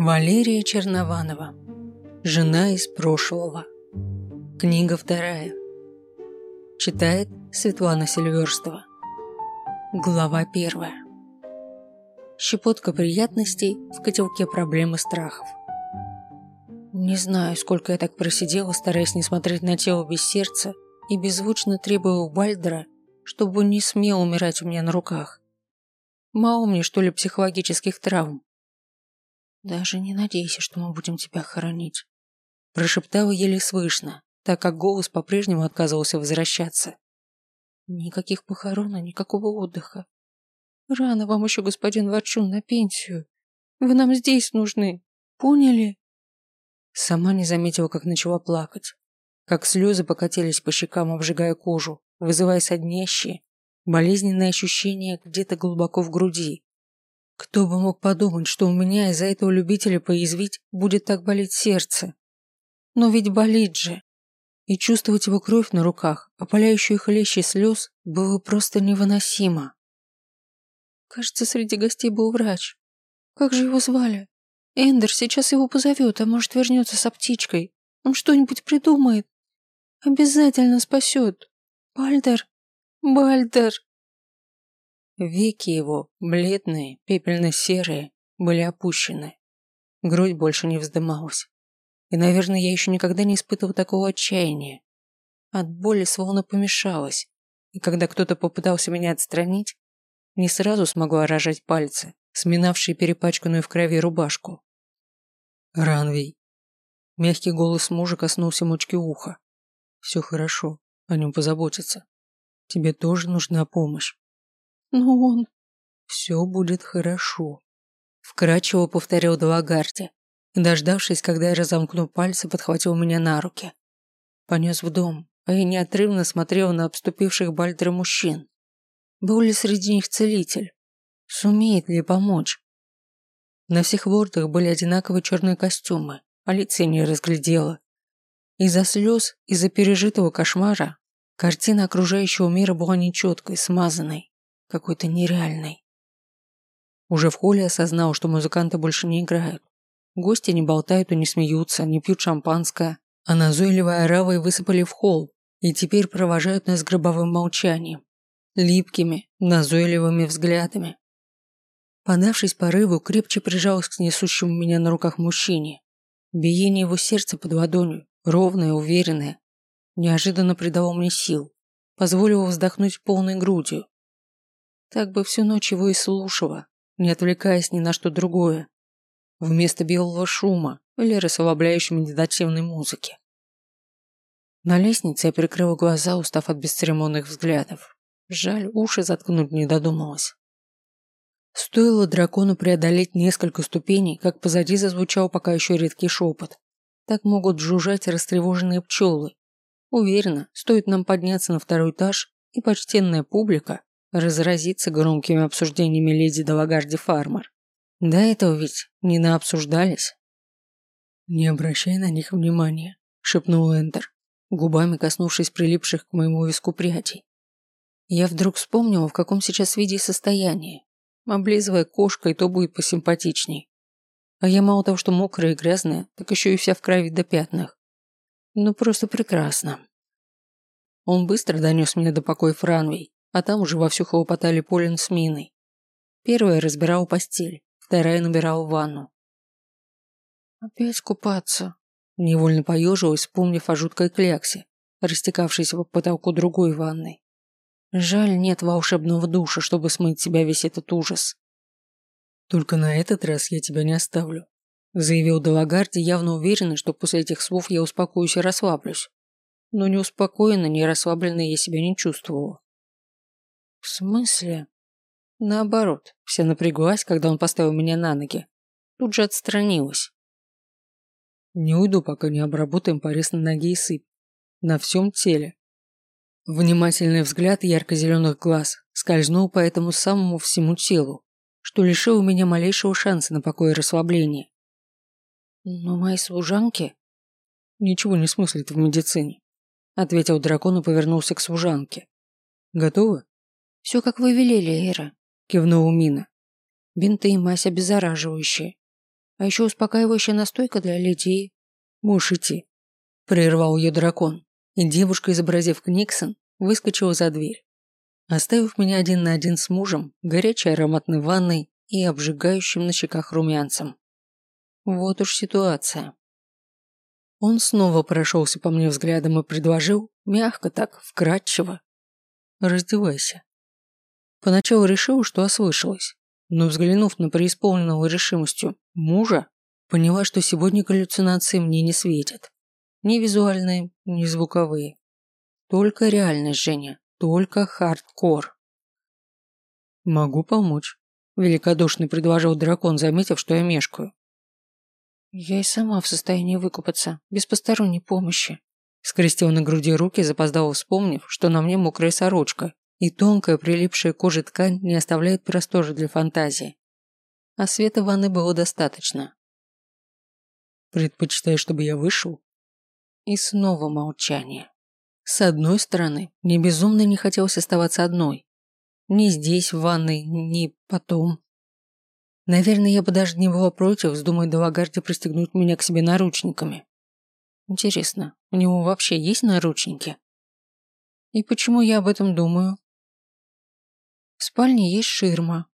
Валерия Чернованова. Жена из прошлого. Книга вторая. Читает Светлана Сильверстова. Глава первая. Щепотка приятностей в котелке проблем и страхов. Не знаю, сколько я так просидела, стараясь не смотреть на тело без сердца и беззвучно требуя у Бальдера, чтобы он не смел умирать у меня на руках. Мало мне, что ли, психологических травм? Даже не надейся, что мы будем тебя хоронить. Прошептала еле слышно, так как голос по-прежнему отказывался возвращаться. Никаких похорон и никакого отдыха. Рано вам еще, господин Варчун, на пенсию. Вы нам здесь нужны. Поняли? Сама не заметила, как начала плакать. Как слезы покатились по щекам, обжигая кожу, вызывая соднящие, болезненные ощущения где-то глубоко в груди. Кто бы мог подумать, что у меня из-за этого любителя поязвить будет так болеть сердце? Но ведь болит же. И чувствовать его кровь на руках, опаляющую хлещи слез, было просто невыносимо. Кажется, среди гостей был врач. Как же его звали? Эндер сейчас его позовет, а может вернется с аптечкой. Он что-нибудь придумает. Обязательно спасет. Бальдер, Бальдер. Веки его, бледные, пепельно-серые, были опущены. Грудь больше не вздымалась. И, наверное, я еще никогда не испытывал такого отчаяния. От боли словно помешалась, и когда кто-то попытался меня отстранить, не сразу смогла рожать пальцы, сминавшие перепачканную в крови рубашку. «Ранвей». Мягкий голос мужа коснулся мочки уха. «Все хорошо, о нем позаботятся. Тебе тоже нужна помощь». Но он... Все будет хорошо. Вкратчиво повторил Далагарди. И, дождавшись, когда я разомкну пальцы, подхватил меня на руки. Понес в дом, а я неотрывно смотрел на обступивших Бальдера мужчин. Был ли среди них целитель? Сумеет ли помочь? На всех вордах были одинаковые черные костюмы, а лица не разглядела. Из-за слез, из-за пережитого кошмара, картина окружающего мира была нечеткой, смазанной какой-то нереальный. Уже в холле осознал, что музыканты больше не играют. Гости не болтают и не смеются, не пьют шампанское, а назойливой оравой высыпали в холл и теперь провожают нас гробовым молчанием, липкими, назойливыми взглядами. Подавшись порыву, крепче прижалась к несущему меня на руках мужчине. Биение его сердца под ладонью, ровное, уверенное, неожиданно придало мне сил, позволило вздохнуть полной грудью. Так бы всю ночь его и слушала, не отвлекаясь ни на что другое. Вместо белого шума или расслабляющей медитативной музыки. На лестнице я прикрыла глаза, устав от бесцеремонных взглядов. Жаль, уши заткнуть не додумалась. Стоило дракону преодолеть несколько ступеней, как позади зазвучал пока еще редкий шепот. Так могут жужжать растревоженные пчелы. Уверена, стоит нам подняться на второй этаж, и почтенная публика, разразиться громкими обсуждениями леди Далагарди Фармер. До этого ведь не наобсуждались. «Не обращай на них внимания», – шепнул Эндер, губами коснувшись прилипших к моему виску прядей. Я вдруг вспомнила, в каком сейчас виде и состоянии. Облизывая кошкой, то будет посимпатичней. А я мало того, что мокрая и грязная, так еще и вся в крови до пятнах. Ну, просто прекрасно. Он быстро донес меня до покоя Франвей, а там уже вовсю хлопотали Полин с Миной. Первая разбирала постель, вторая набирала ванну. «Опять купаться?» Невольно поежилась, вспомнив о жуткой кляксе, растекавшейся по потолку другой ванной. Жаль, нет волшебного душа, чтобы смыть себя весь этот ужас. «Только на этот раз я тебя не оставлю», заявил Делагарди, явно уверенный, что после этих слов я успокоюсь и расслаблюсь. Но не успокоенно, не расслабленной я себя не чувствовала. В смысле? Наоборот, вся напряглась, когда он поставил меня на ноги. Тут же отстранилась. Не уйду, пока не обработаем порез на ноге и сыпь. На всем теле. Внимательный взгляд ярко-зеленых глаз скользнул по этому самому всему телу, что лишило меня малейшего шанса на покой и расслабление. Но мои служанки ничего не смыслят в медицине, ответил дракон и повернулся к служанке. Готовы? «Все, как вы велели, Эра», – кивнула Мина. «Бинты и мазь обеззараживающие. А еще успокаивающая настойка для леди. Можешь идти. Прервал ее дракон, и девушка, изобразив Книксон, выскочила за дверь, оставив меня один на один с мужем, горячей ароматной ванной и обжигающим на щеках румянцем. Вот уж ситуация. Он снова прошелся по мне взглядом и предложил, мягко так, вкрадчиво. «Раздевайся». Поначалу решил, что ослышалась, но взглянув на преисполненного решимостью мужа, поняла, что сегодня галлюцинации мне не светят. Ни визуальные, ни звуковые. Только реальность, Женя, только хардкор. «Могу помочь», – великодушно предложил дракон, заметив, что я мешкаю. «Я и сама в состоянии выкупаться, без посторонней помощи», скрестил на груди руки, запоздало вспомнив, что на мне мокрая сорочка, и тонкая прилипшая к коже ткань не оставляет простора для фантазии. А света ванны было достаточно. «Предпочитаешь, чтобы я вышел?» И снова молчание. С одной стороны, мне безумно не хотелось оставаться одной. Ни здесь, в ванной, ни потом. Наверное, я бы даже не была против, вздумая Делагарде пристегнуть меня к себе наручниками. Интересно, у него вообще есть наручники? И почему я об этом думаю? В спальне есть ширма.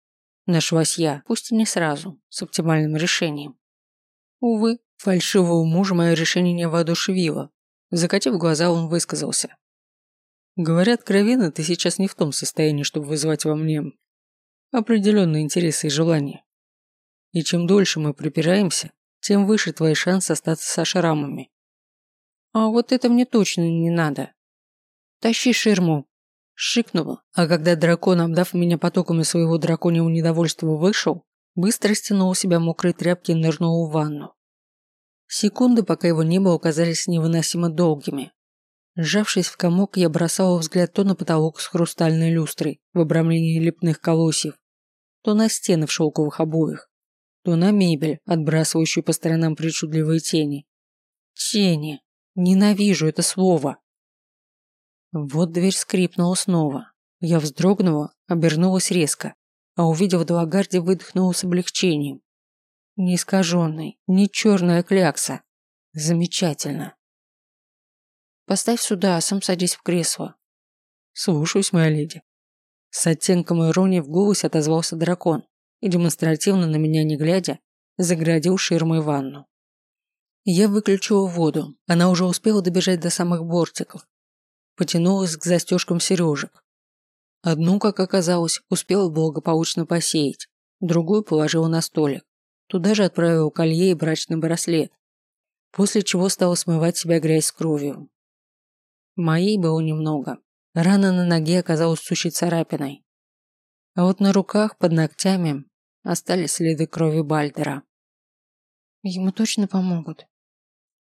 Нашлась я, пусть и не сразу, с оптимальным решением. Увы, фальшивого мужа мое решение не воодушевило. Закатив глаза, он высказался. Говорят, откровенно, ты сейчас не в том состоянии, чтобы вызвать во мне определенные интересы и желания. И чем дольше мы припираемся, тем выше твои шансы остаться со шрамами. А вот это мне точно не надо. Тащи ширму. Шикнула, а когда дракон, обдав меня потоками своего драконьего недовольства, вышел, быстро стянул у себя мокрые тряпки и нырнул в ванну. Секунды, пока его не было, оказались невыносимо долгими. Сжавшись в комок, я бросала взгляд то на потолок с хрустальной люстрой в обрамлении лепных колосьев, то на стены в шелковых обоях то на мебель, отбрасывающую по сторонам причудливые тени. Тени. Ненавижу это слово. Вот дверь скрипнула снова. Я вздрогнула, обернулась резко, а увидев Далагарди, выдохнула с облегчением. Не искаженный, не черная клякса. Замечательно. Поставь сюда, а сам садись в кресло. Слушаюсь, моя леди. С оттенком иронии в голосе отозвался дракон и, демонстративно на меня не глядя, заградил ширмой ванну. Я выключила воду, она уже успела добежать до самых бортиков. Потянулась к застежкам сережек. Одну, как оказалось, успела благополучно посеять, другую положила на столик. Туда же отправила колье и брачный браслет, после чего стала смывать себя грязь с кровью. Моей было немного. Рана на ноге оказалась сущей царапиной. А вот на руках, под ногтями, остались следы крови Бальдера. Ему точно помогут.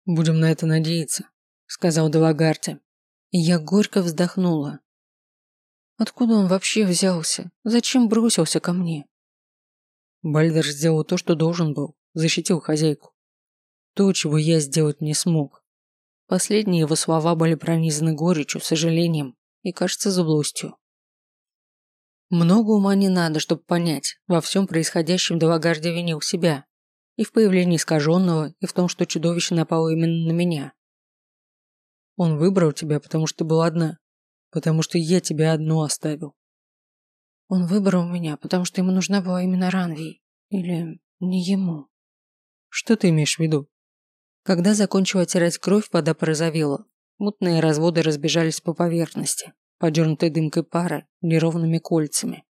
Будем на это надеяться, сказал Делагарте. И я горько вздохнула. Откуда он вообще взялся? Зачем бросился ко мне? Бальдер сделал то, что должен был, защитил хозяйку. То, чего я сделать не смог. Последние его слова были пронизаны горечью, сожалением и, кажется, злостью. Много ума не надо, чтобы понять, во всем происходящем Делагарди винил себя. И в появлении искаженного, и в том, что чудовище напало именно на меня. Он выбрал тебя, потому что ты была одна. Потому что я тебя одну оставил. Он выбрал меня, потому что ему нужна была именно Ранви. Или не ему. Что ты имеешь в виду? Когда закончила оттирать кровь, вода порозовела. Мутные разводы разбежались по поверхности подернутой дымкой пары неровными кольцами.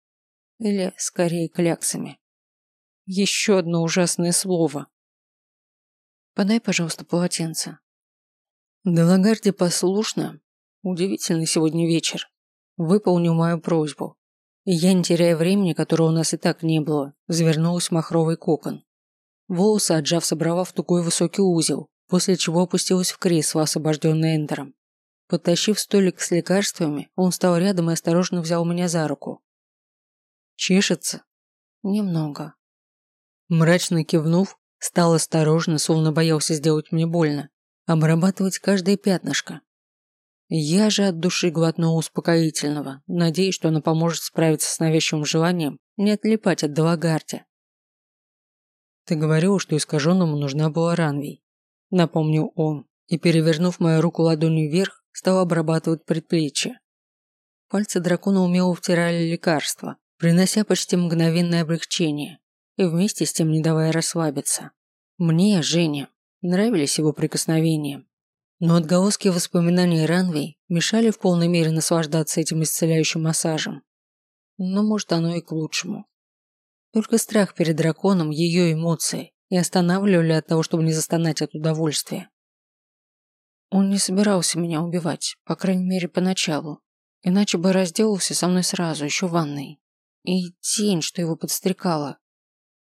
Или, скорее, кляксами. Еще одно ужасное слово. «Подай, пожалуйста, полотенце». Делагарди послушно, удивительный сегодня вечер, выполнил мою просьбу. И я, не теряя времени, которого у нас и так не было, завернулась в махровый кокон. Волосы, отжав, собрала в тугой высокий узел, после чего опустилась в кресло, освобожденное Эндером. Подтащив столик с лекарствами, он встал рядом и осторожно взял меня за руку. «Чешется?» «Немного». Мрачно кивнув, стал осторожно, словно боялся сделать мне больно, обрабатывать каждое пятнышко. Я же от души глотнул успокоительного, надеясь, что оно поможет справиться с навязчивым желанием не отлипать от Далагарти. Ты говорил, что искаженному нужна была Ранвей. Напомнил он, и, перевернув мою руку ладонью вверх, стал обрабатывать предплечье. Пальцы дракона умело втирали лекарства, принося почти мгновенное облегчение и вместе с тем не давая расслабиться. Мне, Жене, нравились его прикосновения. Но отголоски воспоминаний Ранвей мешали в полной мере наслаждаться этим исцеляющим массажем. Но может оно и к лучшему. Только страх перед драконом, ее эмоции, и останавливали от того, чтобы не застонать от удовольствия. Он не собирался меня убивать, по крайней мере, поначалу. Иначе бы разделался со мной сразу, еще в ванной. И тень, что его подстрекала.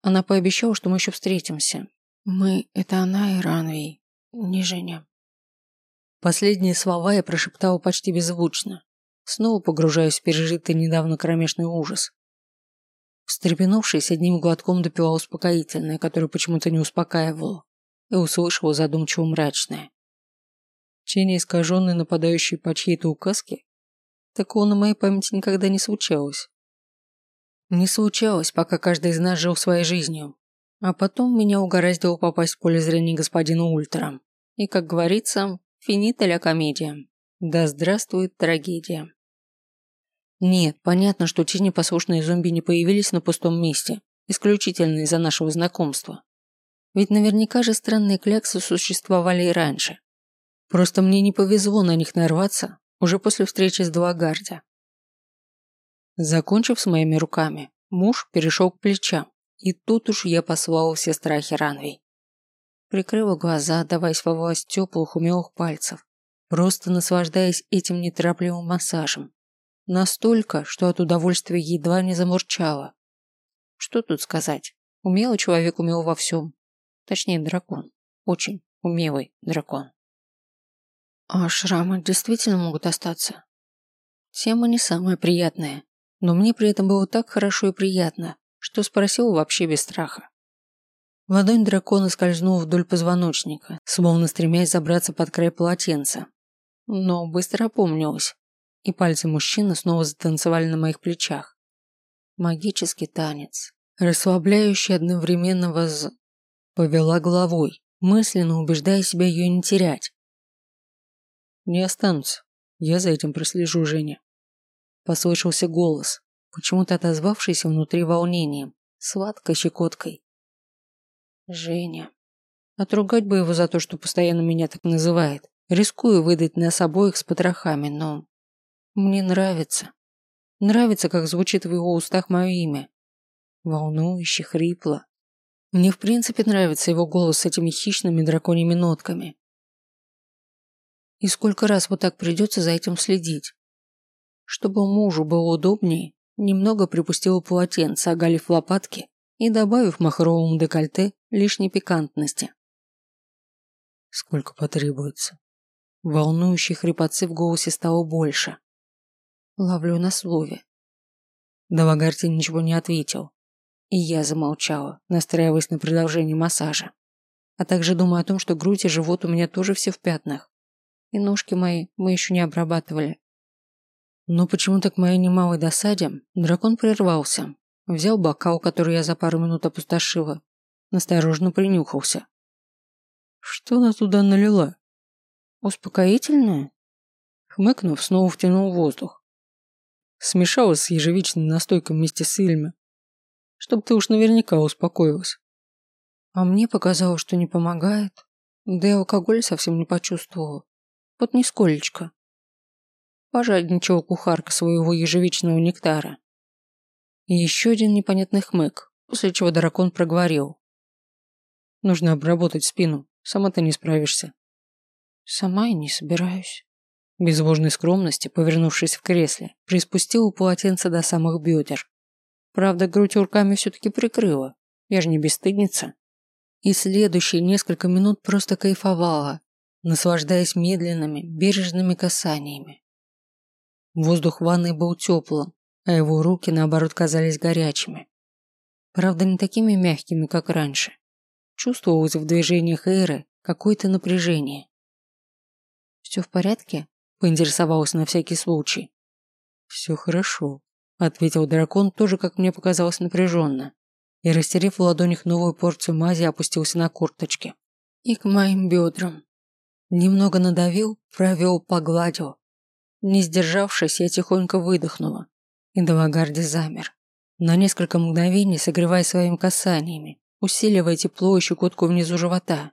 Она пообещала, что мы еще встретимся. Мы – это она и Ранвей, не Женя. Последние слова я прошептала почти беззвучно, снова погружаясь в пережитый недавно кромешный ужас. Встрепенувшись, одним глотком допила успокоительное, которое почему-то не успокаивало, и услышала задумчиво мрачное. Тени, искаженные, нападающие по чьей-то указке? Такого на моей памяти никогда не случалось. Не случалось, пока каждый из нас жил своей жизнью. А потом меня угораздило попасть в поле зрения господина Ультра. И, как говорится, финита ля комедия. Да здравствует трагедия. Нет, понятно, что те непослушные зомби не появились на пустом месте, исключительно из-за нашего знакомства. Ведь наверняка же странные кляксы существовали и раньше. Просто мне не повезло на них нарваться уже после встречи с Дуагарди. Закончив с моими руками, муж перешел к плечам, и тут уж я послала все страхи Ранвей. Прикрыла глаза, отдаваясь во власть теплых умелых пальцев, просто наслаждаясь этим неторопливым массажем. Настолько, что от удовольствия едва не замурчала. Что тут сказать? Умелый человек умел во всем. Точнее, дракон. Очень умелый дракон. А шрамы действительно могут остаться? Тема не самая приятная, но мне при этом было так хорошо и приятно, что спросил вообще без страха. Ладонь дракона скользнула вдоль позвоночника, словно стремясь забраться под край полотенца. Но быстро опомнилась, и пальцы мужчины снова затанцевали на моих плечах. Магический танец, расслабляющий одновременно воз... Повела головой, мысленно убеждая себя ее не терять. «Не останутся. Я за этим прослежу, Женя», Послышался голос, почему-то отозвавшийся внутри волнением, сладкой щекоткой. Женя. Отругать бы его за то, что постоянно меня так называет. Рискую выдать нас обоих с потрохами, но... Мне нравится. Нравится, как звучит в его устах мое имя. Волнующе, хрипло. Мне в принципе нравится его голос с этими хищными драконьими нотками. И сколько раз вот так придется за этим следить? Чтобы мужу было удобнее, немного припустила полотенце, оголив лопатки и добавив махровому декольте лишней пикантности. Сколько потребуется? Волнующей хрипотцы в голосе стало больше. Ловлю на слове. Давагарти ничего не ответил. И я замолчала, настраиваясь на продолжение массажа. А также думая о том, что грудь и живот у меня тоже все в пятнах. И ножки мои мы еще не обрабатывали. Но почему-то к моей немалой досаде дракон прервался, взял бокал, который я за пару минут опустошила, настороженно принюхался. Что она туда налила? Успокоительное? Хмыкнув, снова втянул воздух. Смешалась с ежевичной настойкой вместе с Ильме, чтобы ты уж наверняка успокоилась. А мне показалось, что не помогает. Да и алкоголь совсем не почувствовала. Вот нисколечко. Пожадничала кухарка своего ежевичного нектара. И еще один непонятный хмык, после чего дракон проговорил. Нужно обработать спину, сама ты не справишься. Сама и не собираюсь. Без ложной скромности, повернувшись в кресле, приспустила полотенце до самых бедер. Правда, грудь руками все-таки прикрыла. Я же не бесстыдница. И следующие несколько минут просто кайфовала, наслаждаясь медленными, бережными касаниями. Воздух в ванной был теплым, а его руки, наоборот, казались горячими. Правда, не такими мягкими, как раньше. Чувствовалось в движениях Эйры какое-то напряжение. «Все в порядке?» – поинтересовалась на всякий случай. «Все хорошо», – ответил дракон, тоже, как мне показалось, напряженно. и, растерев в ладонях новую порцию мази, опустился на курточки. И к моим бедрам. Немного надавил, провел, погладил. Не сдержавшись, я тихонько выдохнула, и Далагарди замер. На несколько мгновений согревая своими касаниями, усиливая тепло и щекотку внизу живота.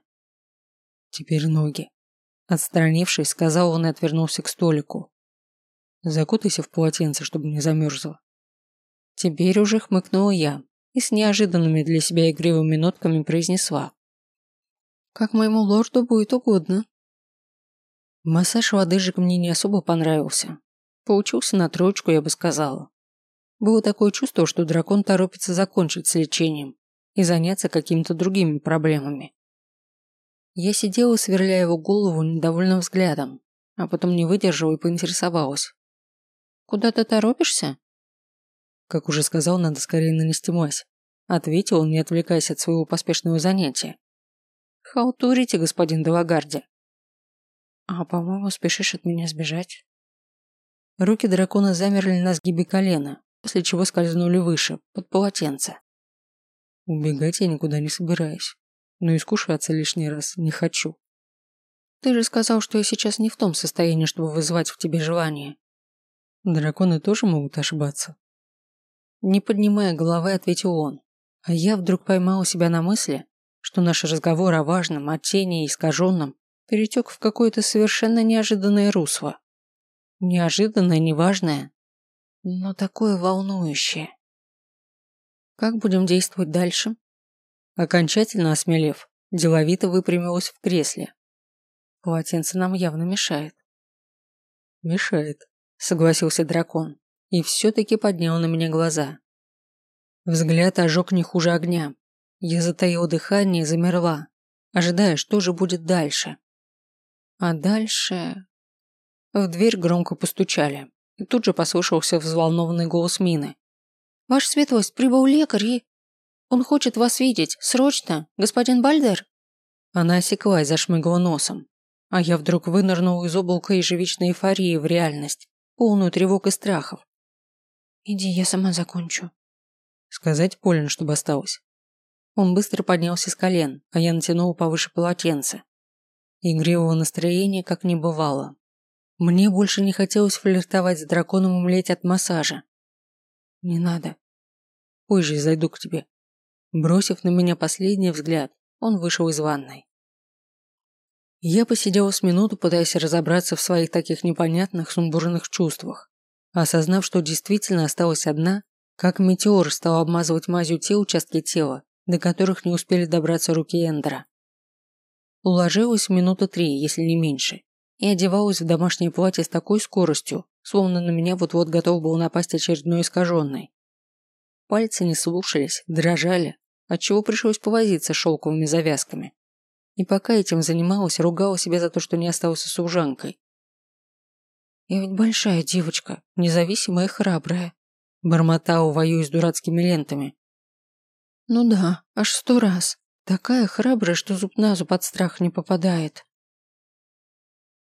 Теперь ноги. Отстранившись, сказал он и отвернулся к столику. Закутайся в полотенце, чтобы не замерзла. Теперь уже хмыкнула я и с неожиданными для себя игривыми нотками произнесла. Как моему лорду будет угодно. Массаж лодыжек мне не особо понравился. Получился на троечку, я бы сказала. Было такое чувство, что дракон торопится закончить с лечением и заняться какими-то другими проблемами. Я сидела, сверляя его голову недовольным взглядом, а потом не выдержала и поинтересовалась. «Куда ты торопишься?» Как уже сказал, надо скорее нанести мазь. Ответил он, не отвлекаясь от своего поспешного занятия. Халтурите, господин Делагарди. А, по-моему, спешишь от меня сбежать. Руки дракона замерли на сгибе колена, после чего скользнули выше, под полотенце. Убегать я никуда не собираюсь, но искушаться лишний раз не хочу. Ты же сказал, что я сейчас не в том состоянии, чтобы вызывать в тебе желание. Драконы тоже могут ошибаться. Не поднимая головы, ответил он, а я вдруг поймал себя на мысли, что наш разговор о важном, о тени и искаженном перетек в какое-то совершенно неожиданное русло. Неожиданное, неважное, но такое волнующее. Как будем действовать дальше? Окончательно осмелев, деловито выпрямилась в кресле. Полотенце нам явно мешает. Мешает, согласился дракон и все-таки поднял на меня глаза. Взгляд ожег не хуже огня, я затаила дыхание и замерла, ожидая, что же будет дальше. А дальше... В дверь громко постучали, и тут же послышался взволнованный голос Мины. «Ваша светлость, прибыл лекарь и... Он хочет вас видеть, срочно, господин Бальдер?» Она осеклась, зашмыгала носом, а я вдруг вынырнула из облака ежевичной эйфории в реальность, полную тревог и страхов. «Иди, я сама закончу». Сказать Полин, чтобы осталось. Он быстро поднялся с колен, а я натянула повыше полотенце. Игривого настроения как не бывало. Мне больше не хотелось флиртовать с драконом и млеть от массажа. Не надо. Позже зайду к тебе. Бросив на меня последний взгляд, он вышел из ванной. Я посидела с минуту, пытаясь разобраться в своих таких непонятных, сумбурных чувствах. Осознав, что действительно осталась одна, как метеор стал обмазывать мазью те участки тела, до которых не успели добраться руки Эндера. Уложилась минуты три, если не меньше, и одевалась в домашнее платье с такой скоростью, словно на меня вот-вот готов был напасть очередной искаженный. Пальцы не слушались, дрожали, отчего пришлось повозиться шелковыми завязками. И пока этим занималась, ругала себя за то, что не осталась служанкой. «Я ведь большая девочка, независимая и храбрая», бормотала, воюя с дурацкими лентами, ну да, аж сто раз. Такая храбрая, что зуб на зуб от страха не попадает.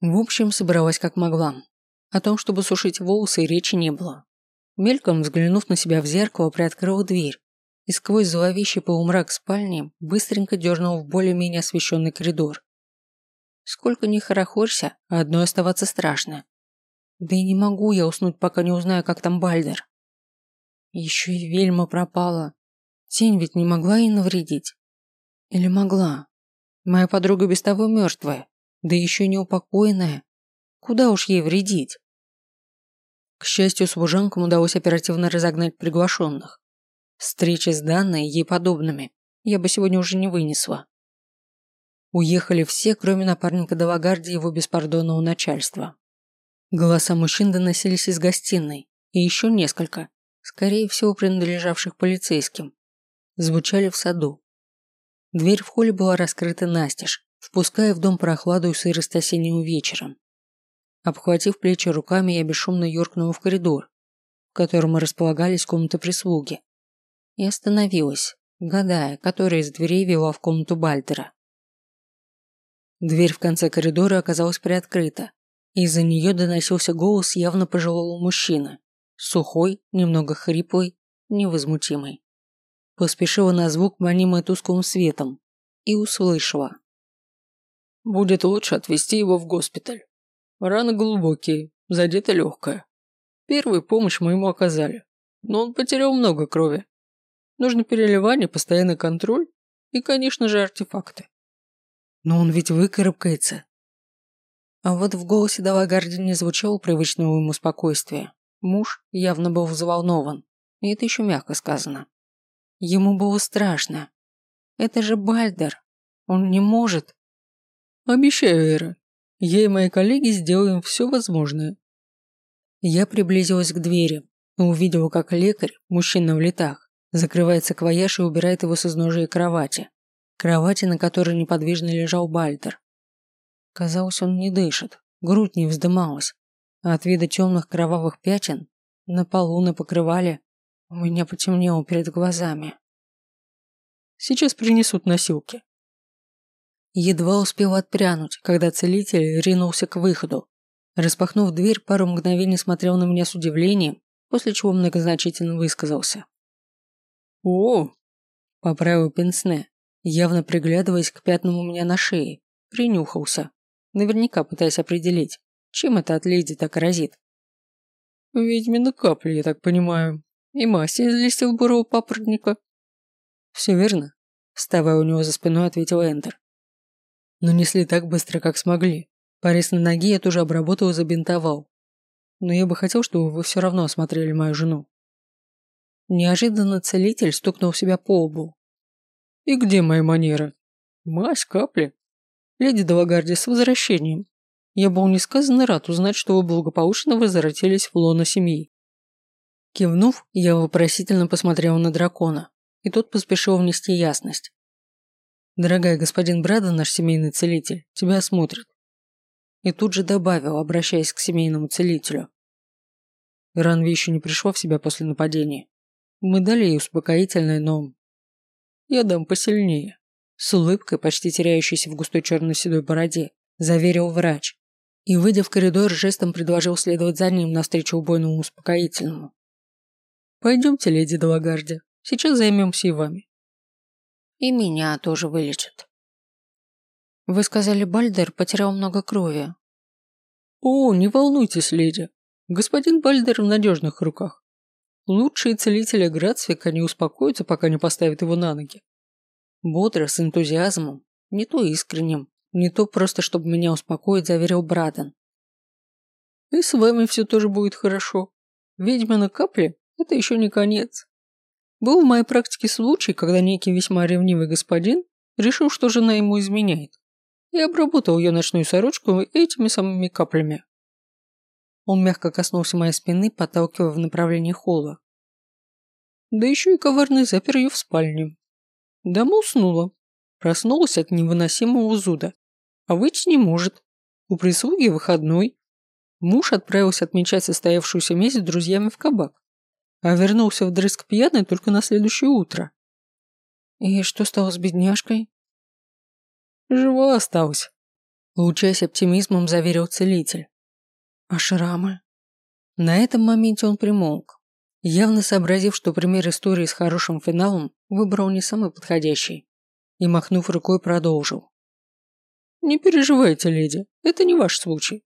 В общем, собралась как могла. О том, чтобы сушить волосы, и речи не было. Мельком взглянув на себя в зеркало, приоткрыла дверь и сквозь зловещий полумрак спальни быстренько дернула в более-менее освещенный коридор. Сколько ни хорохорься, одной оставаться страшно. Да и не могу я уснуть, пока не узнаю, как там Бальдер. Еще и Вельма пропала. Тень ведь не могла ей навредить. Или могла? Моя подруга без того мертвая, да еще не упокоенная. Куда уж ей вредить? К счастью, служанкам удалось оперативно разогнать приглашенных. Встречи с Данной и ей подобными я бы сегодня уже не вынесла. Уехали все, кроме напарника Далагарди и его беспардонного начальства. Голоса мужчин доносились из гостиной, и еще несколько, скорее всего, принадлежавших полицейским звучали в саду. Дверь в холле была раскрыта настежь, впуская в дом прохладу и сырость осеннего вечером. Обхватив плечи руками, я бесшумно юркнула в коридор, в котором располагались комнаты прислуги, и остановилась, гадая, которая из дверей вела в комнату Бальтера. Дверь в конце коридора оказалась приоткрыта, и из-за нее доносился голос явно пожилого мужчины, сухой, немного хриплый, невозмутимый. Поспешила на звук, манимая тусклым светом, и услышала. «Будет лучше отвезти его в госпиталь. Раны глубокие, задета легкая. Первую помощь мы ему оказали, но он потерял много крови. Нужно переливание, постоянный контроль и, конечно же, артефакты. Но он ведь выкарабкается. А вот в голосе Далагарди не звучало привычного ему спокойствия. Муж явно был взволнован, и это еще мягко сказано. Ему было страшно. Это же Бальдер. Он не может. Обещаю, Эра. Я и мои коллеги сделаем все возможное. Я приблизилась к двери и увидела, как лекарь, мужчина в летах, закрывает саквояж и убирает его с изножия кровати. Кровати, на которой неподвижно лежал Бальдер. Казалось, он не дышит, грудь не вздымалась, а от вида темных кровавых пятен на полу на покрывале у меня потемнело перед глазами. Сейчас принесут носилки. Едва успел отпрянуть, когда целитель ринулся к выходу. Распахнув дверь, пару мгновений смотрел на меня с удивлением, после чего многозначительно высказался. «О!» – поправил Пенсне, явно приглядываясь к пятнам у меня на шее, принюхался, наверняка пытаясь определить, чем это от леди так разит. «Ведьмины капли, я так понимаю, и мазь из листьев бурого папоротника». «Все верно», – вставая у него за спиной, ответил Эндер. «Но несли так быстро, как смогли. Порез на ноге я тоже обработал и забинтовал. Но я бы хотел, чтобы вы все равно осмотрели мою жену». Неожиданно целитель стукнул себя по лбу. «И где мои манеры? Мазь, капли? Леди Далагарди, с возвращением. Я был несказанно рад узнать, что вы благополучно возвратились в лоно семьи». Кивнув, я вопросительно посмотрел на дракона, и тот поспешил внести ясность. «Дорогая господин Брада, наш семейный целитель, тебя осмотрит». И тут же добавил, обращаясь к семейному целителю. Ранви еще не пришла в себя после нападения. Мы дали ей успокоительное, но... Я дам посильнее. С улыбкой, почти теряющейся в густой черно-седой бороде, заверил врач. И, выйдя в коридор, жестом предложил следовать за ним навстречу убойному успокоительному. «Пойдемте, леди Далагарди, сейчас займемся и вами». «И меня тоже вылечат». «Вы сказали, Бальдер потерял много крови». «О, не волнуйтесь, леди. Господин Бальдер в надежных руках. Лучшие целители Грацвика не успокоятся, пока не поставят его на ноги. Бодро, с энтузиазмом, не то искренним, не то просто, чтобы меня успокоить, заверил Браден. И с вами все тоже будет хорошо. Ведьмина капли – это еще не конец. Был в моей практике случай, когда некий весьма ревнивый господин решил, что жена ему изменяет, и обработал ее ночную сорочку этими самыми каплями. Он мягко коснулся моей спины, подталкивая в направлении холла. Да еще и коварный запер ее в спальне. Дама уснула. Проснулась от невыносимого зуда. А выйти не может. У прислуги выходной. Муж отправился отмечать состоявшуюся месть с друзьями в кабак. А вернулся вдрызг пьяный только на следующее утро. И что стало с бедняжкой? Жива осталась. Лучаясь оптимизмом, заверил целитель. А шрамы? На этом моменте он примолк, явно сообразив, что пример истории с хорошим финалом выбрал не самый подходящий, и, махнув рукой, продолжил. «Не переживайте, леди, это не ваш случай.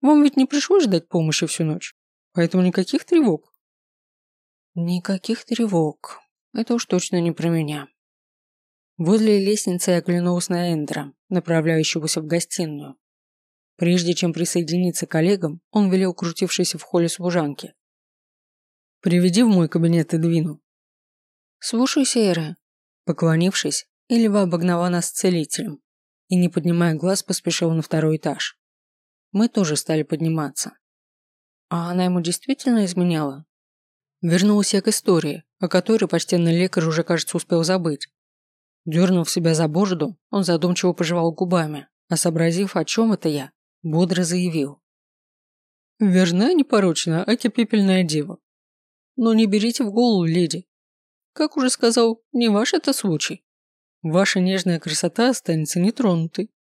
Вам ведь не пришлось ждать помощи всю ночь, поэтому никаких тревог». «Никаких тревог. Это уж точно не про меня». Возле лестницы я оглянулась на Эндера, направляющегося в гостиную. Прежде чем присоединиться к коллегам, он велел крутившейся в холле служанке. «Приведи в мой кабинет и двину». «Слушайся, Эра». Поклонившись, Эльва обогнала нас целителем и, не поднимая глаз, поспешила на второй этаж. Мы тоже стали подниматься. А она ему действительно изменяла? Вернулась я к истории, о которой почтенный лекарь уже, кажется, успел забыть. Дернув себя за бороду, он задумчиво пожевал губами, а сообразив, о чем это я, бодро заявил. «Верна непорочна, аки пепельная дева. Но не берите в голову, леди. Как уже сказал, не ваш это случай. Ваша нежная красота останется нетронутой».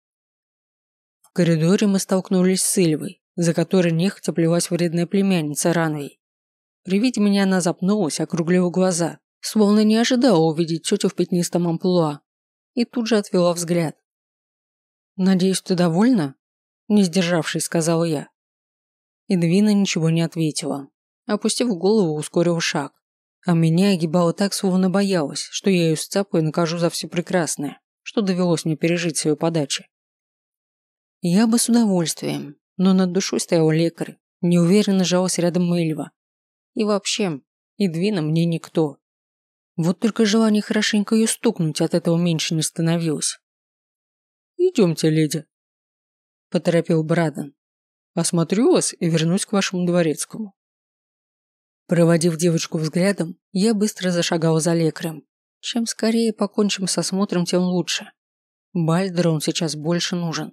В коридоре мы столкнулись с Ильвой, за которой нехотя плелась вредная племянница Ранвей. При виде меня она запнулась, округлила глаза словно не ожидала увидеть тетю в пятнистом амплуа, и тут же отвела взгляд. «Надеюсь, ты довольна?» – не сдержавшись, сказала я. Эдвина ничего не ответила. Опустив голову, ускорил шаг. А меня огибала так, словно боялась, что я ее сцапаю и накажу за все прекрасное, что довелось мне пережить свою подачу. Я бы с удовольствием, но над душой стоял лекарь, неуверенно жалась рядом Мэльва. И вообще, Эдвина мне никто. Вот только желание хорошенько ее стукнуть от этого меньше не становилось. «Идемте, леди», – поторопил Браден. «Осмотрю вас и вернусь к вашему дворецкому». Проводив девочку взглядом, я быстро зашагал за лекарем. Чем скорее покончим с осмотром, тем лучше. Бальдеру он сейчас больше нужен.